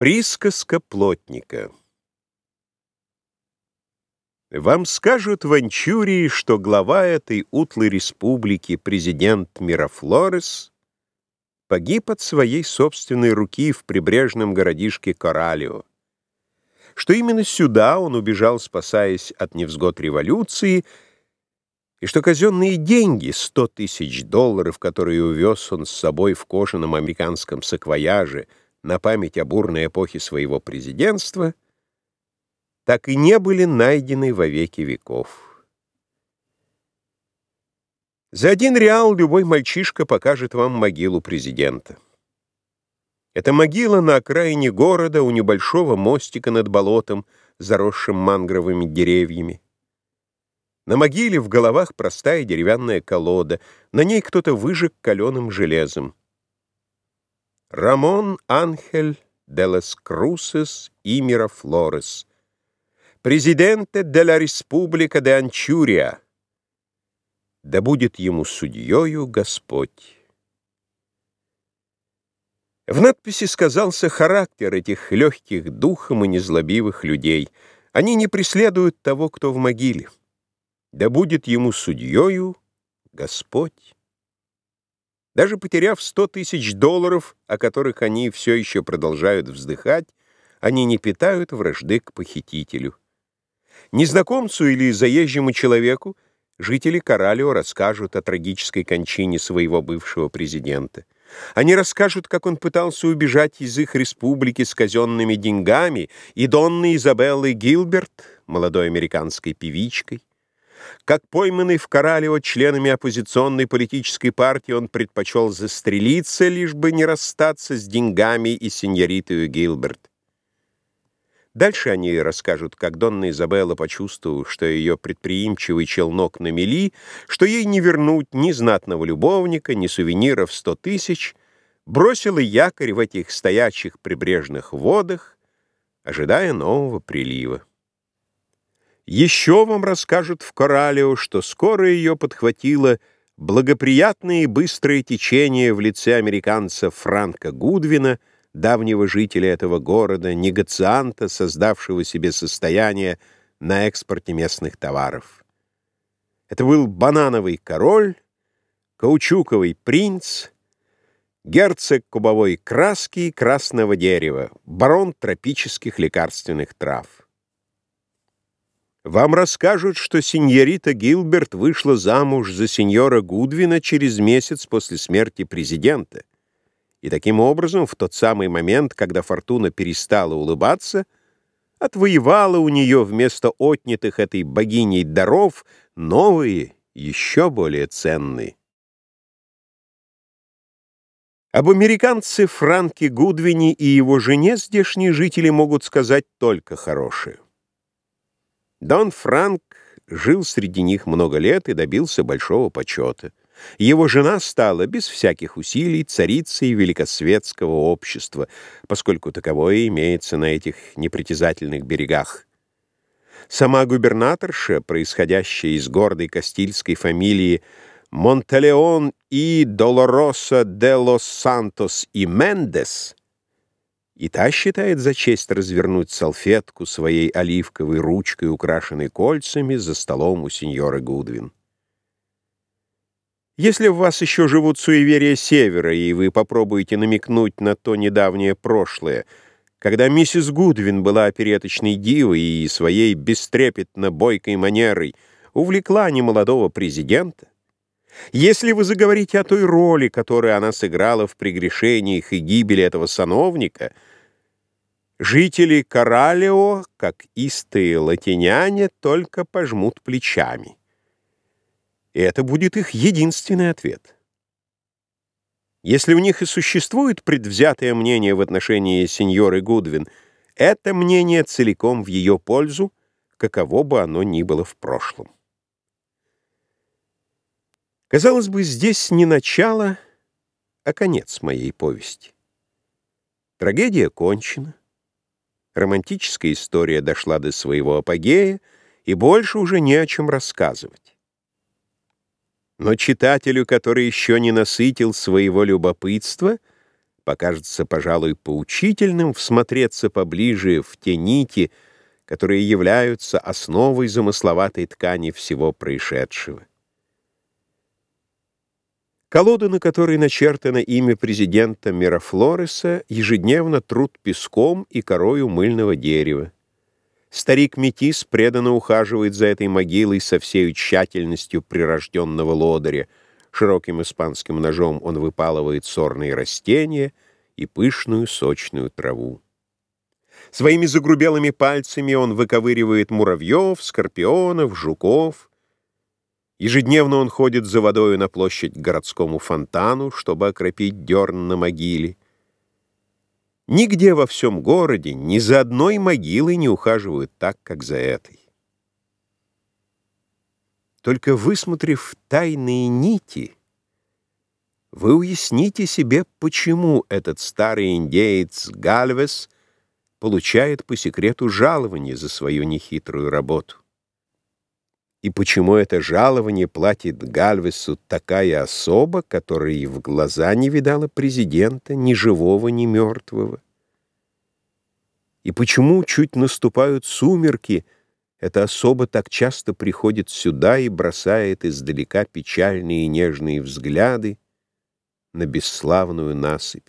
Присказка плотника. Вам скажут в Анчурии, что глава этой утлой республики, президент Мирафлорес, погиб от своей собственной руки в прибрежном городишке Коралио, что именно сюда он убежал, спасаясь от невзгод революции, и что казенные деньги, 100 тысяч долларов, которые увез он с собой в кожаном американском саквояже, на память о бурной эпохе своего президентства, так и не были найдены во веки веков. За один реал любой мальчишка покажет вам могилу президента. Это могила на окраине города у небольшого мостика над болотом, заросшим мангровыми деревьями. На могиле в головах простая деревянная колода, на ней кто-то выжег каленым железом. Рамон Анхель де лас Крусес и Мирафлорес, президенте де ла Республика де Анчурия, да будет ему судьёю Господь. В надписи сказался характер этих легких духом и незлобивых людей. Они не преследуют того, кто в могиле. Да будет ему судьёю Господь. Даже потеряв сто тысяч долларов, о которых они все еще продолжают вздыхать, они не питают вражды к похитителю. Незнакомцу или заезжему человеку жители Коралио расскажут о трагической кончине своего бывшего президента. Они расскажут, как он пытался убежать из их республики с казенными деньгами и Донной Изабеллой Гилберт, молодой американской певичкой, как пойманный в Коралево членами оппозиционной политической партии, он предпочел застрелиться, лишь бы не расстаться с деньгами и сеньоритою Гилберт. Дальше они расскажут, как Донна Изабелла почувствовала, что ее предприимчивый челнок на мели, что ей не вернуть ни знатного любовника, ни сувениров сто тысяч, бросила якорь в этих стоячих прибрежных водах, ожидая нового прилива. Еще вам расскажут в Коралио, что скоро ее подхватило благоприятное и быстрое течение в лице американца Франка Гудвина, давнего жителя этого города, негацианта, создавшего себе состояние на экспорте местных товаров. Это был банановый король, каучуковый принц, герцог кубовой краски и красного дерева, барон тропических лекарственных трав. Вам расскажут, что сеньорита Гилберт вышла замуж за сеньора Гудвина через месяц после смерти президента. И таким образом, в тот самый момент, когда Фортуна перестала улыбаться, отвоевала у нее вместо отнятых этой богиней даров новые, еще более ценные. Об американце Франке Гудвине и его жене здешние жители могут сказать только хорошее. Дон Франк жил среди них много лет и добился большого почета. Его жена стала, без всяких усилий, царицей великосветского общества, поскольку таковое имеется на этих непритязательных берегах. Сама губернаторша, происходящая из гордой кастильской фамилии Монталеон и Долороса де лос Сантос и Мендес, и та считает за честь развернуть салфетку своей оливковой ручкой, украшенной кольцами, за столом у сеньора Гудвин. Если в вас еще живут суеверия Севера, и вы попробуете намекнуть на то недавнее прошлое, когда миссис Гудвин была опереточной дивой и своей бестрепетно бойкой манерой увлекла немолодого президента, если вы заговорите о той роли, которую она сыграла в прегрешениях и гибели этого сановника — Жители Коралио, как истые латиняне, только пожмут плечами. И это будет их единственный ответ. Если у них и существует предвзятое мнение в отношении сеньоры Гудвин, это мнение целиком в ее пользу, каково бы оно ни было в прошлом. Казалось бы, здесь не начало, а конец моей повести. Трагедия кончена. Романтическая история дошла до своего апогея, и больше уже не о чем рассказывать. Но читателю, который еще не насытил своего любопытства, покажется, пожалуй, поучительным всмотреться поближе в те нити, которые являются основой замысловатой ткани всего происшедшего. Колода, на которой начертано имя президента Мирафлореса, ежедневно труд песком и корою мыльного дерева. Старик Метис преданно ухаживает за этой могилой со всей тщательностью прирожденного лодыря. Широким испанским ножом он выпалывает сорные растения и пышную сочную траву. Своими загрубелыми пальцами он выковыривает муравьев, скорпионов, жуков, Ежедневно он ходит за водою на площадь к городскому фонтану, чтобы окропить дерн на могиле. Нигде во всем городе ни за одной могилой не ухаживают так, как за этой. Только высмотрев тайные нити, вы уясните себе, почему этот старый индеец Гальвес получает по секрету жалование за свою нехитрую работу. И почему это жалование платит Гальвесу такая особа, которая и в глаза не видала президента, ни живого, ни мертвого? И почему чуть наступают сумерки, эта особа так часто приходит сюда и бросает издалека печальные и нежные взгляды на бесславную насыпь?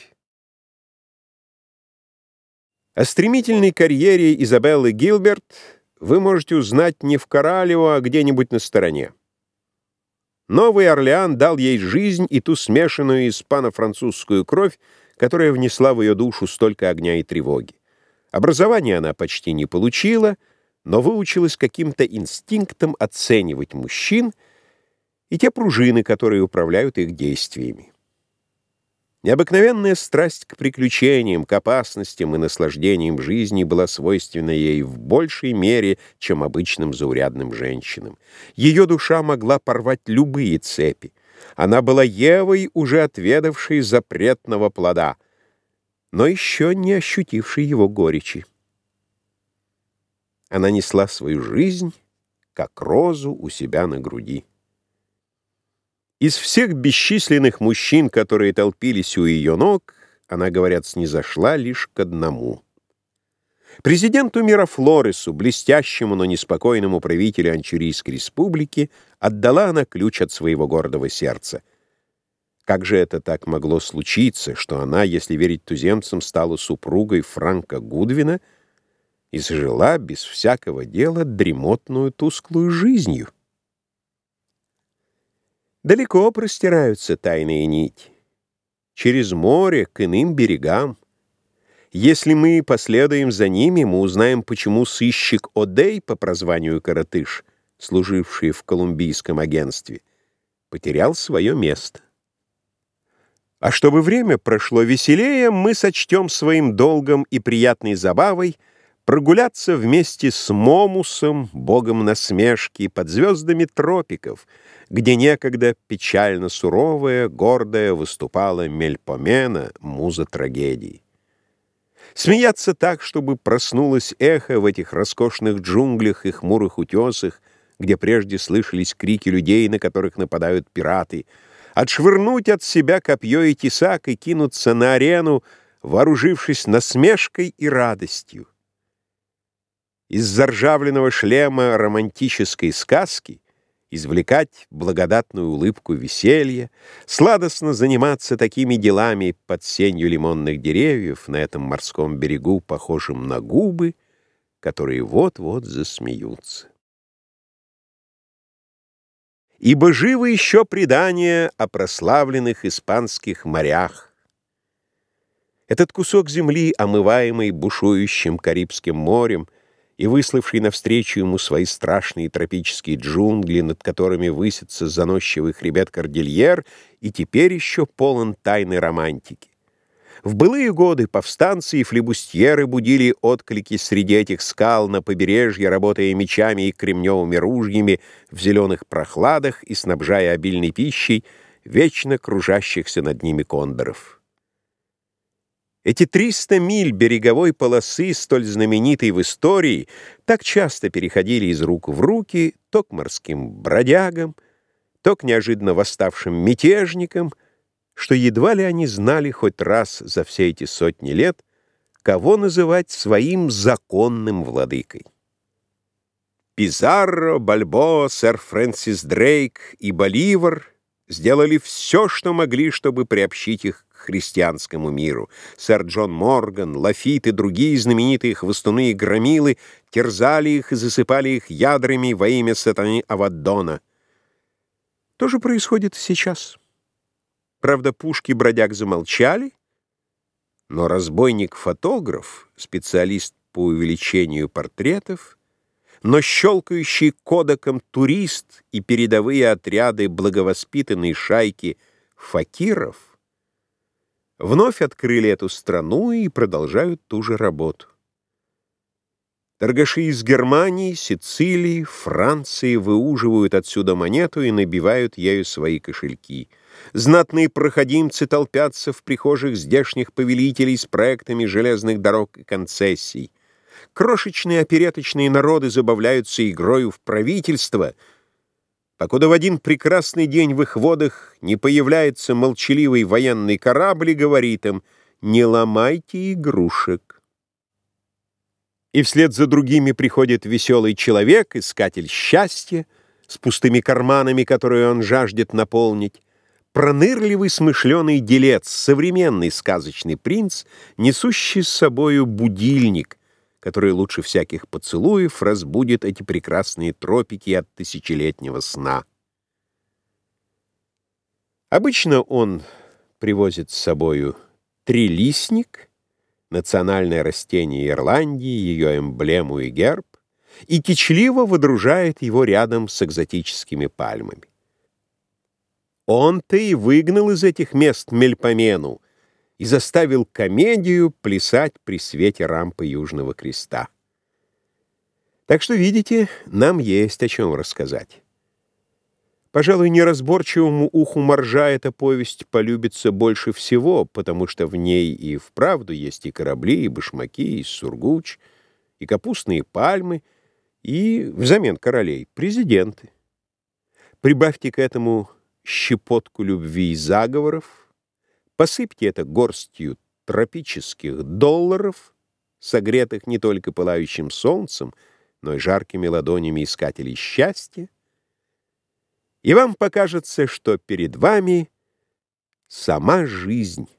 О стремительной карьере Изабеллы Гилберт — вы можете узнать не в Коралево, а где-нибудь на стороне. Новый Орлеан дал ей жизнь и ту смешанную испано-французскую кровь, которая внесла в ее душу столько огня и тревоги. Образование она почти не получила, но выучилась каким-то инстинктом оценивать мужчин и те пружины, которые управляют их действиями. Необыкновенная страсть к приключениям, к опасностям и наслаждениям жизни была свойственна ей в большей мере, чем обычным заурядным женщинам. Ее душа могла порвать любые цепи. Она была Евой, уже отведавшей запретного плода, но еще не ощутившей его горечи. Она несла свою жизнь, как розу у себя на груди. Из всех бесчисленных мужчин, которые толпились у ее ног, она, говорят, снизошла лишь к одному. Президенту Мирафлоресу, блестящему, но неспокойному правителю Анчурийской республики, отдала она ключ от своего гордого сердца. Как же это так могло случиться, что она, если верить туземцам, стала супругой Франка Гудвина и зажила без всякого дела дремотную тусклую жизнью? Далеко простираются тайные нити. Через море к иным берегам. Если мы последуем за ними, мы узнаем, почему сыщик Одей по прозванию Каратыш, служивший в колумбийском агентстве, потерял свое место. А чтобы время прошло веселее, мы сочтем своим долгом и приятной забавой прогуляться вместе с Момусом, богом насмешки, под звездами тропиков — где некогда печально суровая, гордая выступала Мельпомена, муза трагедий. Смеяться так, чтобы проснулось эхо в этих роскошных джунглях и хмурых утесах, где прежде слышались крики людей, на которых нападают пираты, отшвырнуть от себя копье и тесак и кинуться на арену, вооружившись насмешкой и радостью. Из заржавленного шлема романтической сказки извлекать благодатную улыбку веселья, сладостно заниматься такими делами под сенью лимонных деревьев на этом морском берегу, похожим на губы, которые вот-вот засмеются. Ибо живо еще предание о прославленных испанских морях. Этот кусок земли, омываемый бушующим Карибским морем, — и выславший навстречу ему свои страшные тропические джунгли, над которыми высится заносчивый хребет Кордильер, и теперь еще полон тайной романтики. В былые годы повстанцы и флебустьеры будили отклики среди этих скал на побережье, работая мечами и кремневыми ружьями в зеленых прохладах и снабжая обильной пищей вечно кружащихся над ними кондоров. Эти 300 миль береговой полосы, столь знаменитой в истории, так часто переходили из рук в руки то к морским бродягам, то к неожиданно восставшим мятежникам, что едва ли они знали хоть раз за все эти сотни лет, кого называть своим законным владыкой. Пизарро, Бальбо, сэр Фрэнсис Дрейк и Боливар сделали все, что могли, чтобы приобщить их христианскому миру. Сэр Джон Морган, Лафит и другие знаменитые хвостуны и громилы терзали их и засыпали их ядрами во имя сатаны Аваддона. То же происходит сейчас. Правда, пушки бродяг замолчали, но разбойник-фотограф, специалист по увеличению портретов, но щелкающий кодеком турист и передовые отряды благовоспитанной шайки факиров вновь открыли эту страну и продолжают ту же работу. Торгаши из Германии, Сицилии, Франции выуживают отсюда монету и набивают ею свои кошельки. Знатные проходимцы толпятся в прихожих здешних повелителей с проектами железных дорог и концессий. Крошечные опереточные народы забавляются игрою в правительство, покуда в один прекрасный день в их водах не появляется молчаливый военный корабль и говорит им «Не ломайте игрушек». И вслед за другими приходит веселый человек, искатель счастья, с пустыми карманами, которые он жаждет наполнить, пронырливый смышленый делец, современный сказочный принц, несущий с собою будильник, который лучше всяких поцелуев разбудит эти прекрасные тропики от тысячелетнего сна. Обычно он привозит с собою трилистник — национальное растение Ирландии, ее эмблему и герб, и кичливо выдружает его рядом с экзотическими пальмами. Он-то и выгнал из этих мест Мельпомену и заставил комедию плясать при свете рампы Южного Креста. Так что, видите, нам есть о чем рассказать. Пожалуй, неразборчивому уху моржа эта повесть полюбится больше всего, потому что в ней и вправду есть и корабли, и башмаки, и сургуч, и капустные пальмы, и, взамен королей, президенты. Прибавьте к этому щепотку любви и заговоров, посыпьте это горстью тропических долларов, согретых не только пылающим солнцем, но и жаркими ладонями искателей счастья, и вам покажется, что перед вами сама жизнь,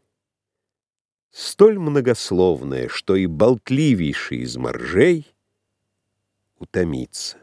столь многословная, что и болтливейший из моржей утомится.